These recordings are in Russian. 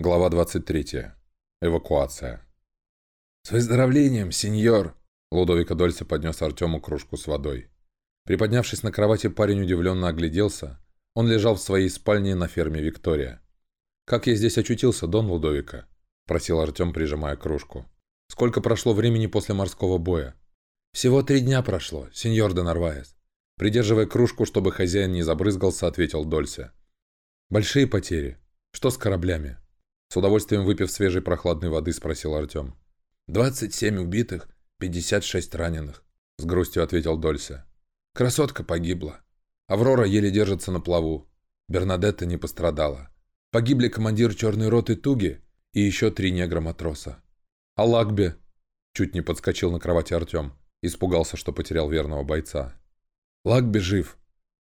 Глава 23. Эвакуация. «С выздоровлением, сеньор!» Лудовик Адольце поднес Артему кружку с водой. Приподнявшись на кровати, парень удивленно огляделся. Он лежал в своей спальне на ферме Виктория. «Как я здесь очутился, Дон Лудовика?» – просил Артем, прижимая кружку. «Сколько прошло времени после морского боя?» «Всего три дня прошло, сеньор де Нарваес». Придерживая кружку, чтобы хозяин не забрызгался, ответил Дольсе. «Большие потери. Что с кораблями?» С удовольствием выпив свежей прохладной воды, спросил Артем. «Двадцать семь убитых, пятьдесят шесть раненых», — с грустью ответил Долься. «Красотка погибла. Аврора еле держится на плаву. Бернадетта не пострадала. Погибли командир черной роты Туги и еще три негра-матроса». «А Лагбе?» — чуть не подскочил на кровати Артем. Испугался, что потерял верного бойца. «Лагбе жив,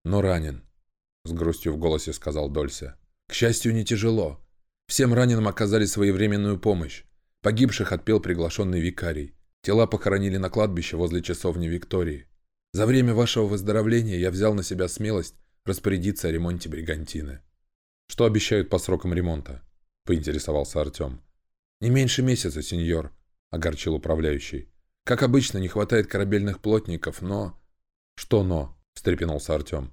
но ранен», — с грустью в голосе сказал Долься. «К счастью, не тяжело. Всем раненым оказали своевременную помощь. Погибших отпел приглашенный викарий. Тела похоронили на кладбище возле часовни Виктории. За время вашего выздоровления я взял на себя смелость распорядиться о ремонте бригантины. «Что обещают по срокам ремонта?» – поинтересовался Артем. «Не меньше месяца, сеньор», – огорчил управляющий. «Как обычно, не хватает корабельных плотников, но...» «Что «но»?» – встрепенулся Артем.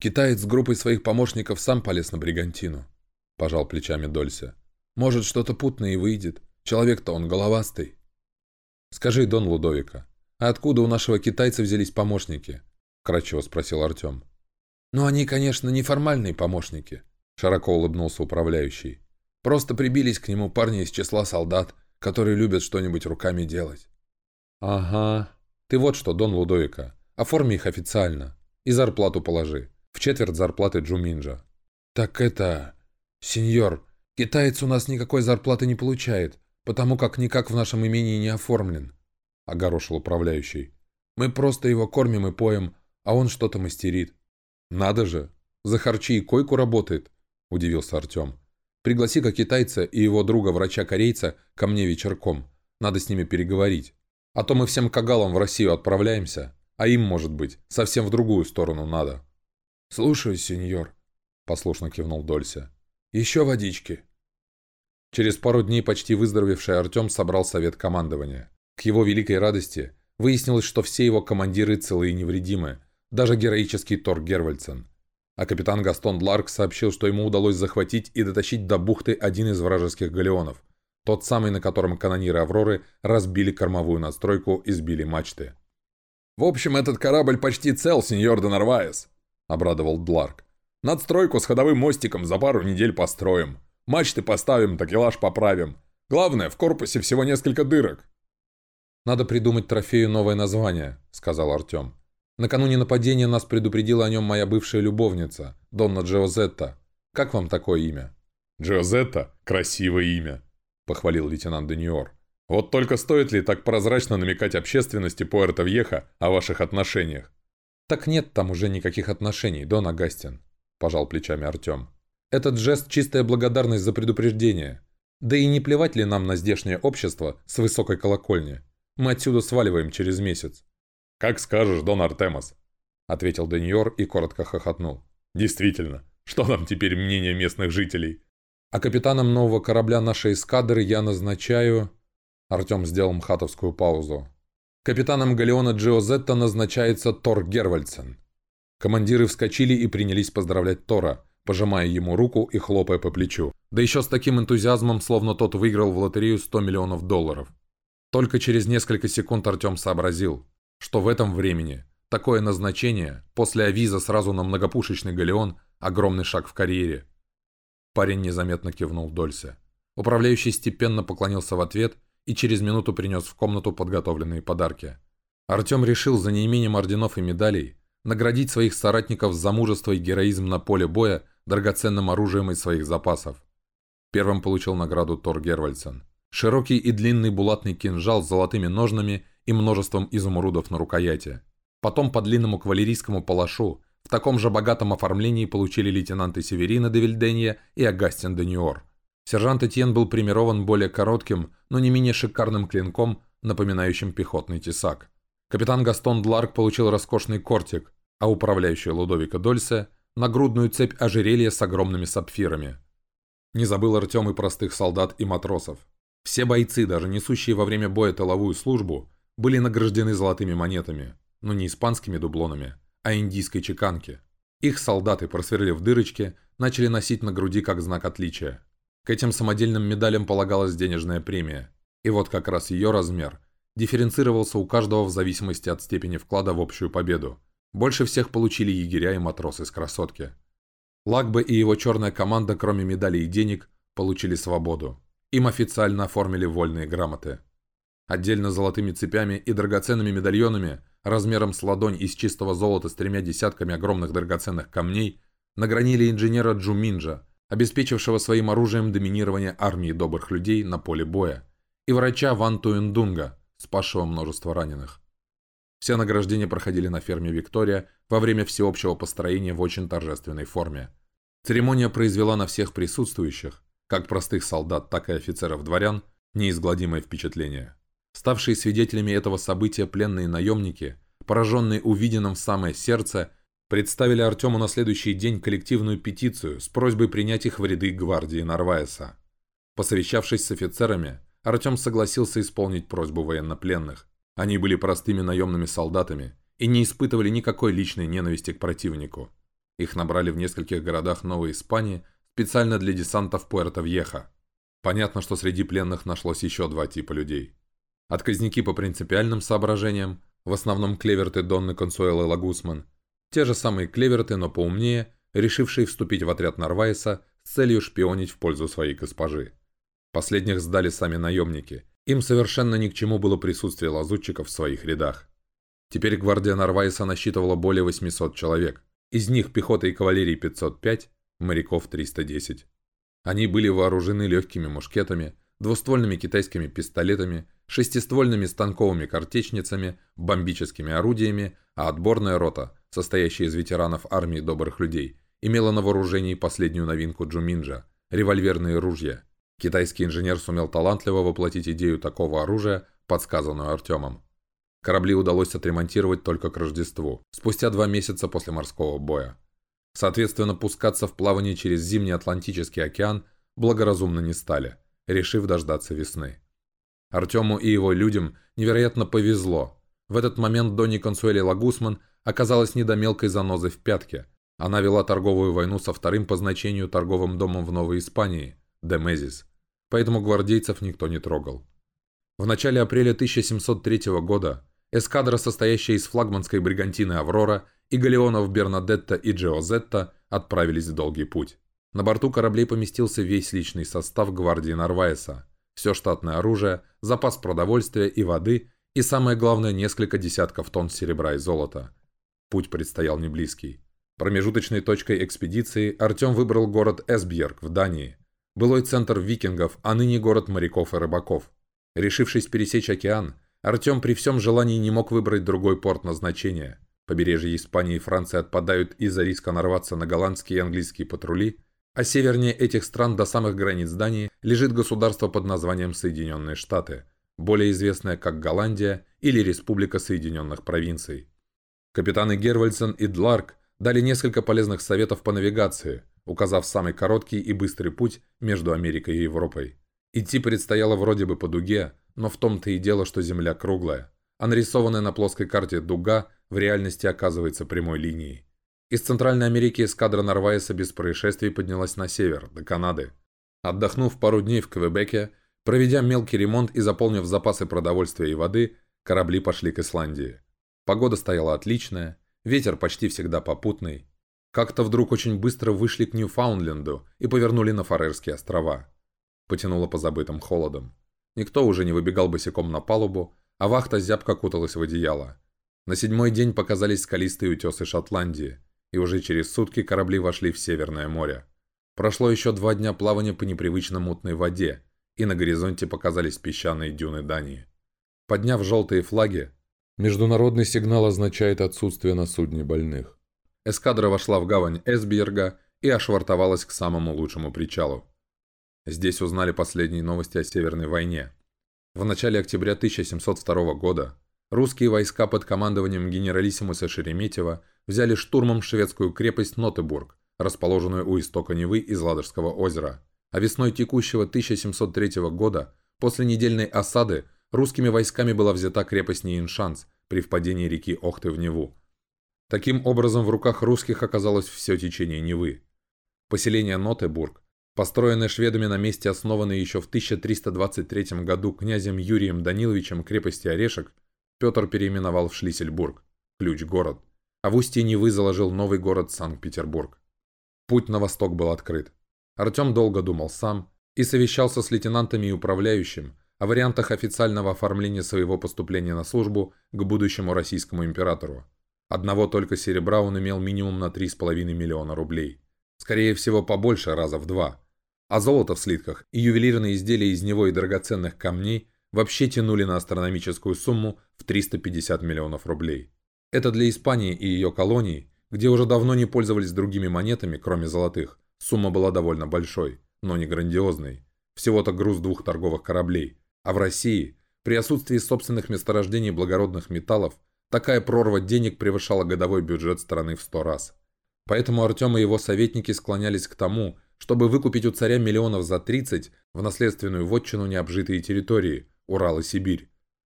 «Китаец с группой своих помощников сам полез на бригантину пожал плечами Долься. «Может, что-то путное и выйдет. Человек-то он головастый». «Скажи, Дон Лудовика, а откуда у нашего китайца взялись помощники?» – кратчево спросил Артем. «Ну, они, конечно, неформальные помощники», – широко улыбнулся управляющий. «Просто прибились к нему парни из числа солдат, которые любят что-нибудь руками делать». «Ага. Ты вот что, Дон Лудовика, оформи их официально и зарплату положи. В четверть зарплаты Джуминджа». «Так это... «Сеньор, китаец у нас никакой зарплаты не получает, потому как никак в нашем имении не оформлен», — огорошил управляющий. «Мы просто его кормим и поем, а он что-то мастерит». «Надо же! За харчи и койку работает!» — удивился Артем. «Пригласи-ка китайца и его друга-врача-корейца ко мне вечерком. Надо с ними переговорить. А то мы всем кагалам в Россию отправляемся, а им, может быть, совсем в другую сторону надо». «Слушаю, сеньор», — послушно кивнул Долься. Еще водички». Через пару дней почти выздоровевший Артем собрал совет командования. К его великой радости выяснилось, что все его командиры целы и невредимы, даже героический Тор Гервальдсен. А капитан Гастон Дларк сообщил, что ему удалось захватить и дотащить до бухты один из вражеских галеонов, тот самый, на котором канониры «Авроры» разбили кормовую настройку и сбили мачты. «В общем, этот корабль почти цел, сеньор де Нарваес», — обрадовал Дларк. Надстройку с ходовым мостиком за пару недель построим. Мачты поставим, такелаж поправим. Главное, в корпусе всего несколько дырок». «Надо придумать трофею новое название», — сказал Артем. «Накануне нападения нас предупредила о нем моя бывшая любовница, Донна Джозетта. Как вам такое имя?» «Джозетта? Красивое имя», — похвалил лейтенант Дениор. «Вот только стоит ли так прозрачно намекать общественности Пуэрто-Вьеха о ваших отношениях?» «Так нет там уже никаких отношений, Дон Агастин», – пожал плечами Артем. «Этот жест – чистая благодарность за предупреждение. Да и не плевать ли нам на здешнее общество с высокой колокольни? Мы отсюда сваливаем через месяц». «Как скажешь, Дон Артемас», – ответил Даниор и коротко хохотнул. «Действительно, что нам теперь мнение местных жителей?» «А капитаном нового корабля нашей эскадры я назначаю...» Артем сделал мхатовскую паузу. «Капитаном галеона Джиозетта назначается Тор Гервальдсен». Командиры вскочили и принялись поздравлять Тора, пожимая ему руку и хлопая по плечу. Да еще с таким энтузиазмом, словно тот выиграл в лотерею 100 миллионов долларов. Только через несколько секунд Артем сообразил, что в этом времени такое назначение после авиза сразу на многопушечный галеон – огромный шаг в карьере. Парень незаметно кивнул Дольсе. Управляющий степенно поклонился в ответ и через минуту принес в комнату подготовленные подарки. Артем решил за неимением орденов и медалей наградить своих соратников за мужество и героизм на поле боя драгоценным оружием из своих запасов. Первым получил награду Тор Гервальдсен. Широкий и длинный булатный кинжал с золотыми ножнами и множеством изумрудов на рукояти. Потом по длинному кавалерийскому палашу в таком же богатом оформлении получили лейтенанты Северина де Вильденья и Агастин де Ньор. Сержант Этьен был примирован более коротким, но не менее шикарным клинком, напоминающим пехотный тесак. Капитан Гастон Дларк получил роскошный кортик, а управляющий Лудовика Дольсе – нагрудную цепь ожерелья с огромными сапфирами. Не забыл Артем и простых солдат и матросов. Все бойцы, даже несущие во время боя тыловую службу, были награждены золотыми монетами, но не испанскими дублонами, а индийской чеканки. Их солдаты, просверлив дырочки, начали носить на груди как знак отличия. К этим самодельным медалям полагалась денежная премия. И вот как раз ее размер дифференцировался у каждого в зависимости от степени вклада в общую победу. Больше всех получили егеря и матросы с красотки. Лагбе и его черная команда, кроме медалей и денег, получили свободу. Им официально оформили вольные грамоты. Отдельно золотыми цепями и драгоценными медальонами, размером с ладонь из чистого золота с тремя десятками огромных драгоценных камней, награнили инженера Джуминджа, обеспечившего своим оружием доминирование армии добрых людей на поле боя, и врача Ван Туэндунга, спасшего множество раненых. Все награждения проходили на ферме Виктория во время всеобщего построения в очень торжественной форме. Церемония произвела на всех присутствующих, как простых солдат, так и офицеров-дворян, неизгладимое впечатление. Ставшие свидетелями этого события пленные наемники, пораженные увиденным в самое сердце, представили Артему на следующий день коллективную петицию с просьбой принять их в ряды гвардии Нарваеса. Посовещавшись с офицерами, Артем согласился исполнить просьбу военнопленных. Они были простыми наемными солдатами и не испытывали никакой личной ненависти к противнику. Их набрали в нескольких городах Новой Испании специально для десанта в Пуэрто-Вьеха. Понятно, что среди пленных нашлось еще два типа людей. Отказники по принципиальным соображениям, в основном клеверты Донны Консуэлы Лагусман, те же самые клеверты, но поумнее, решившие вступить в отряд Нарвайса с целью шпионить в пользу своей госпожи. Последних сдали сами наемники. Им совершенно ни к чему было присутствие лазутчиков в своих рядах. Теперь гвардия Нарвайса насчитывала более 800 человек. Из них пехота и кавалерии 505, моряков 310. Они были вооружены легкими мушкетами, двуствольными китайскими пистолетами, шестиствольными станковыми картечницами, бомбическими орудиями, а отборная рота, состоящая из ветеранов армии добрых людей, имела на вооружении последнюю новинку Джуминджа – револьверные ружья. Китайский инженер сумел талантливо воплотить идею такого оружия, подсказанную Артемом. Корабли удалось отремонтировать только к Рождеству, спустя два месяца после морского боя. Соответственно, пускаться в плавание через Зимний Атлантический океан благоразумно не стали – решив дождаться весны. Артему и его людям невероятно повезло. В этот момент Донни Консуэли Лагусман оказалась не до мелкой занозы в пятке. Она вела торговую войну со вторым по значению торговым домом в Новой Испании – Демезис. Поэтому гвардейцев никто не трогал. В начале апреля 1703 года эскадра, состоящая из флагманской бригантины «Аврора» и галеонов Бернадетта и Джиозетта, отправились в долгий путь. На борту кораблей поместился весь личный состав гвардии Нарвайса, все штатное оружие, запас продовольствия и воды и, самое главное, несколько десятков тонн серебра и золота. Путь предстоял не близкий. Промежуточной точкой экспедиции Артем выбрал город Эсбьерг в Дании. Былой центр викингов, а ныне город моряков и рыбаков. Решившись пересечь океан, Артем при всем желании не мог выбрать другой порт назначения. Побережья Испании и Франции отпадают из-за риска нарваться на голландские и английские патрули, а севернее этих стран до самых границ Дании лежит государство под названием Соединенные Штаты, более известное как Голландия или Республика Соединенных Провинций. Капитаны Гервальдсен и Дларк дали несколько полезных советов по навигации, указав самый короткий и быстрый путь между Америкой и Европой. Идти предстояло вроде бы по дуге, но в том-то и дело, что Земля круглая, а нарисованная на плоской карте дуга в реальности оказывается прямой линией. Из Центральной Америки эскадра Нарвайса без происшествий поднялась на север, до Канады. Отдохнув пару дней в Квебеке, проведя мелкий ремонт и заполнив запасы продовольствия и воды, корабли пошли к Исландии. Погода стояла отличная, ветер почти всегда попутный. Как-то вдруг очень быстро вышли к Ньюфаундленду и повернули на Фарерские острова. Потянуло по забытым холодом. Никто уже не выбегал босиком на палубу, а вахта зябко куталась в одеяло. На седьмой день показались скалистые утесы Шотландии – и уже через сутки корабли вошли в Северное море. Прошло еще два дня плавания по непривычно мутной воде, и на горизонте показались песчаные дюны Дании. Подняв желтые флаги, международный сигнал означает отсутствие на судне больных. Эскадра вошла в гавань Эсберга и ошвартовалась к самому лучшему причалу. Здесь узнали последние новости о Северной войне. В начале октября 1702 года русские войска под командованием генералиссимуса Шереметьева взяли штурмом шведскую крепость Нотебург, расположенную у истока Невы из Ладожского озера. а весной текущего 1703 года, после недельной осады, русскими войсками была взята крепость Ниеншанс при впадении реки Охты в Неву. Таким образом, в руках русских оказалось все течение Невы. Поселение Нотебург, построенное шведами на месте основанной еще в 1323 году князем Юрием Даниловичем крепости Орешек, Петр переименовал в Шлиссельбург, ключ-город, а в устье Невы заложил новый город Санкт-Петербург. Путь на восток был открыт. Артем долго думал сам и совещался с лейтенантами и управляющим о вариантах официального оформления своего поступления на службу к будущему российскому императору. Одного только серебра он имел минимум на 3,5 миллиона рублей. Скорее всего, побольше, раза в два. А золото в слитках и ювелирные изделия из него и драгоценных камней вообще тянули на астрономическую сумму в 350 миллионов рублей. Это для Испании и ее колоний, где уже давно не пользовались другими монетами, кроме золотых, сумма была довольно большой, но не грандиозной. Всего-то груз двух торговых кораблей. А в России, при отсутствии собственных месторождений благородных металлов, Такая прорва денег превышала годовой бюджет страны в сто раз. Поэтому Артем и его советники склонялись к тому, чтобы выкупить у царя миллионов за 30 в наследственную вотчину необжитые территории – Урал и Сибирь.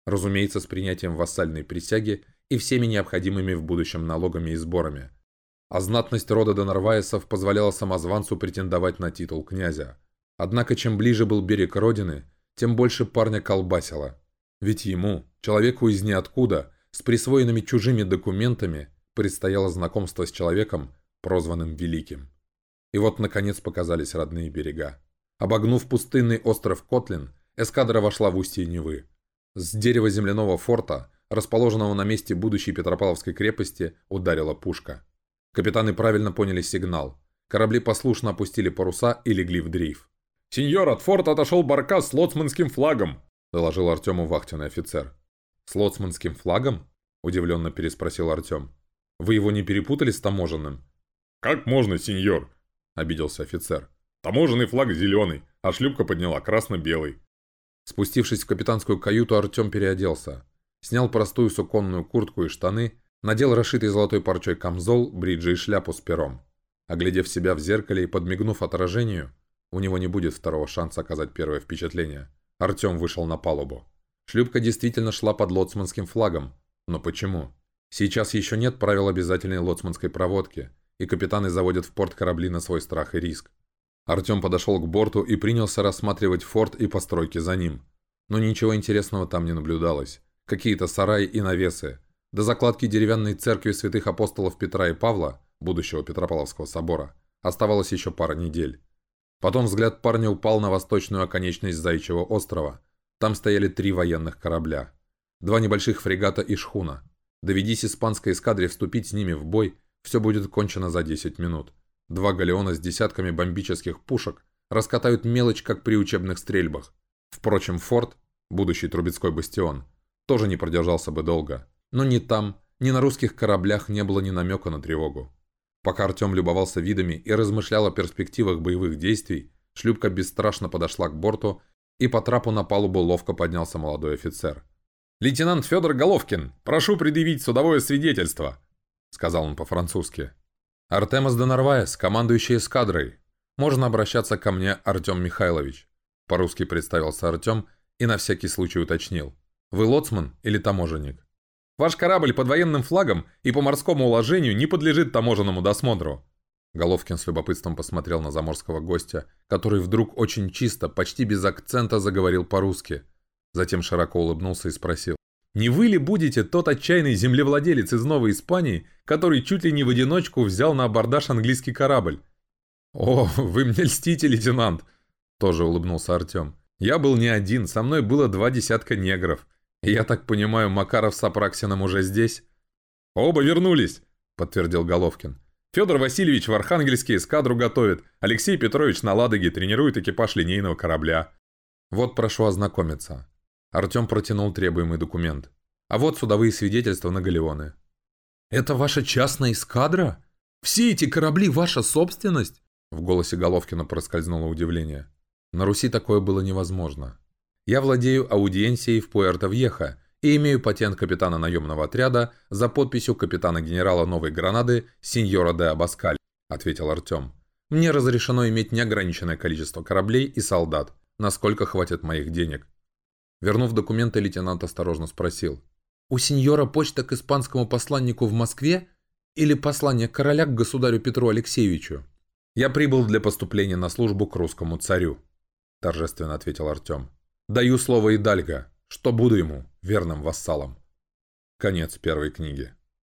Разумеется, с принятием вассальной присяги и всеми необходимыми в будущем налогами и сборами. А знатность рода Донарваесов позволяла самозванцу претендовать на титул князя. Однако, чем ближе был берег родины, тем больше парня колбасило. Ведь ему, человеку из ниоткуда – с присвоенными чужими документами предстояло знакомство с человеком, прозванным Великим. И вот, наконец, показались родные берега. Обогнув пустынный остров Котлин, эскадра вошла в устье Невы. С дерева земляного форта, расположенного на месте будущей Петропавловской крепости, ударила пушка. Капитаны правильно поняли сигнал. Корабли послушно опустили паруса и легли в дрейф. «Сеньор, от форта отошел баркас с лоцманским флагом», – доложил Артему вахтенный офицер. «С лоцманским флагом?» – удивленно переспросил Артем. «Вы его не перепутали с таможенным?» «Как можно, сеньор?» – обиделся офицер. «Таможенный флаг зеленый, а шлюпка подняла красно-белый». Спустившись в капитанскую каюту, Артем переоделся. Снял простую суконную куртку и штаны, надел расшитый золотой парчой камзол, бриджи и шляпу с пером. Оглядев себя в зеркале и подмигнув отражению, у него не будет второго шанса оказать первое впечатление. Артем вышел на палубу. Шлюпка действительно шла под лоцманским флагом. Но почему? Сейчас еще нет правил обязательной лоцманской проводки, и капитаны заводят в порт корабли на свой страх и риск. Артем подошел к борту и принялся рассматривать форт и постройки за ним. Но ничего интересного там не наблюдалось. Какие-то сараи и навесы. До закладки деревянной церкви святых апостолов Петра и Павла, будущего Петропавловского собора, оставалось еще пара недель. Потом взгляд парня упал на восточную оконечность Зайчьего острова – там стояли три военных корабля. Два небольших фрегата и шхуна. Доведись испанской эскадре вступить с ними в бой, все будет кончено за 10 минут. Два галеона с десятками бомбических пушек раскатают мелочь, как при учебных стрельбах. Впрочем, форт, будущий Трубецкой бастион, тоже не продержался бы долго. Но ни там, ни на русских кораблях не было ни намека на тревогу. Пока Артем любовался видами и размышлял о перспективах боевых действий, шлюпка бесстрашно подошла к борту и по трапу на палубу ловко поднялся молодой офицер. «Лейтенант Федор Головкин, прошу предъявить судовое свидетельство», — сказал он по-французски. «Артемас де Нарваес, командующий эскадрой. Можно обращаться ко мне, Артем Михайлович». По-русски представился Артем и на всякий случай уточнил. «Вы лоцман или таможенник?» «Ваш корабль под военным флагом и по морскому уложению не подлежит таможенному досмотру», Головкин с любопытством посмотрел на заморского гостя, который вдруг очень чисто, почти без акцента заговорил по-русски. Затем широко улыбнулся и спросил. «Не вы ли будете тот отчаянный землевладелец из Новой Испании, который чуть ли не в одиночку взял на абордаж английский корабль?» «О, вы мне льстите, лейтенант!» Тоже улыбнулся Артем. «Я был не один, со мной было два десятка негров. И я так понимаю, Макаров с Апраксином уже здесь?» «Оба вернулись», — подтвердил Головкин. Федор Васильевич в Архангельске эскадру готовит, Алексей Петрович на Ладоге тренирует экипаж линейного корабля. Вот прошу ознакомиться. Артем протянул требуемый документ. А вот судовые свидетельства на галеоны. «Это ваша частная эскадра? Все эти корабли ваша собственность?» В голосе Головкина проскользнуло удивление. На Руси такое было невозможно. Я владею аудиенцией в Пуэрто-Вьеха и имею патент капитана наемного отряда за подписью капитана-генерала Новой Гранады сеньора де Абаскаль», — ответил Артем. Мне разрешено иметь неограниченное количество кораблей и солдат, насколько хватит моих денег. Вернув документы, лейтенант осторожно спросил. «У сеньора почта к испанскому посланнику в Москве или послание короля к государю Петру Алексеевичу?» «Я прибыл для поступления на службу к русскому царю», – торжественно ответил Артем. «Даю слово Идальго, что буду ему верным вассалом». Конец первой книги.